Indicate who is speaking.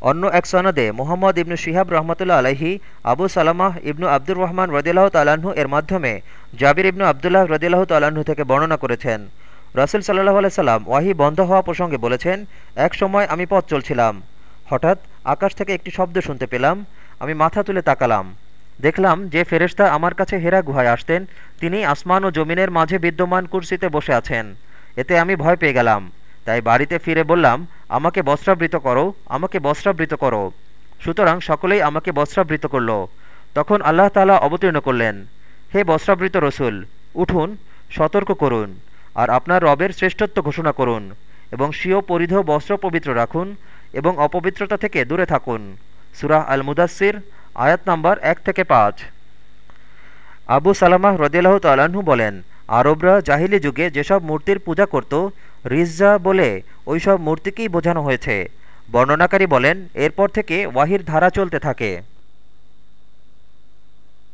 Speaker 1: অন্য এক সনদে মোহাম্মদ ইবনু শিহাব রহমতুল্লা আলহি আবু সালামাহ ইবনু আব্দুর রহমান রদিল্লাহ তালাহু এর মাধ্যমে জাবির ইবনু আবদুল্লাহ রদিল্লাহ তালাহু থেকে বর্ণনা করেছেন। রাসুল সাল্লাহ আলাইসাল্লাম ওয়াহি বন্ধ হওয়া প্রসঙ্গে বলেছেন, এক সময় আমি পথ চলছিলাম। হঠাৎ আকাশ থেকে একটি শব্দ শুনতে পেলাম, আমি মাথা তুলে তাকালাম। দেখলাম যে ফেরেশতা আমার কাছে হেরা গুহায় আসতেন তিনি আসমান ও জমিনের মাঝে বিদ্যমান কুর্সিতে বসে আছেন। এতে আমি ভয় পেয়ে গেলাম। তাই বাড়িতে ফিরে বললাম, আমাকে বস্ত্রাবৃত করো, আমাকে বস্ত্রাবৃত করো। সুতরাং সকলেই আমাকে বস্ত্রাবৃত করল। তখন আল্লাহ তালা অবতীর্ণ করলেন, হে বস্ত্রাবৃত রসুল, উঠুন, সতর্ক করুন, আর আপনার রবের শ্রেষ্ঠত্ব ঘোষণা করুন, এবং স্বীয় পরিধ বস্ত্র পবিত্র রাখুন, এবং অপবিত্রতা থেকে দূরে থাকুন। সুরাহ আল মুদাসির আয়াত নাম্বার এক থেকে পাঁচ। আবু সালামাহ রদিল্লাহ তালাহু বলেন, আরবরা জাহিলি যুগে যেসব মূর্তির পূজা করত রিজ্জা বলে ওইসব মূর্তিকেই বোঝানো হয়েছে। বর্ণনাকারী বলেন এরপর থেকে ওয়াহির ধারা চলতে থাকে।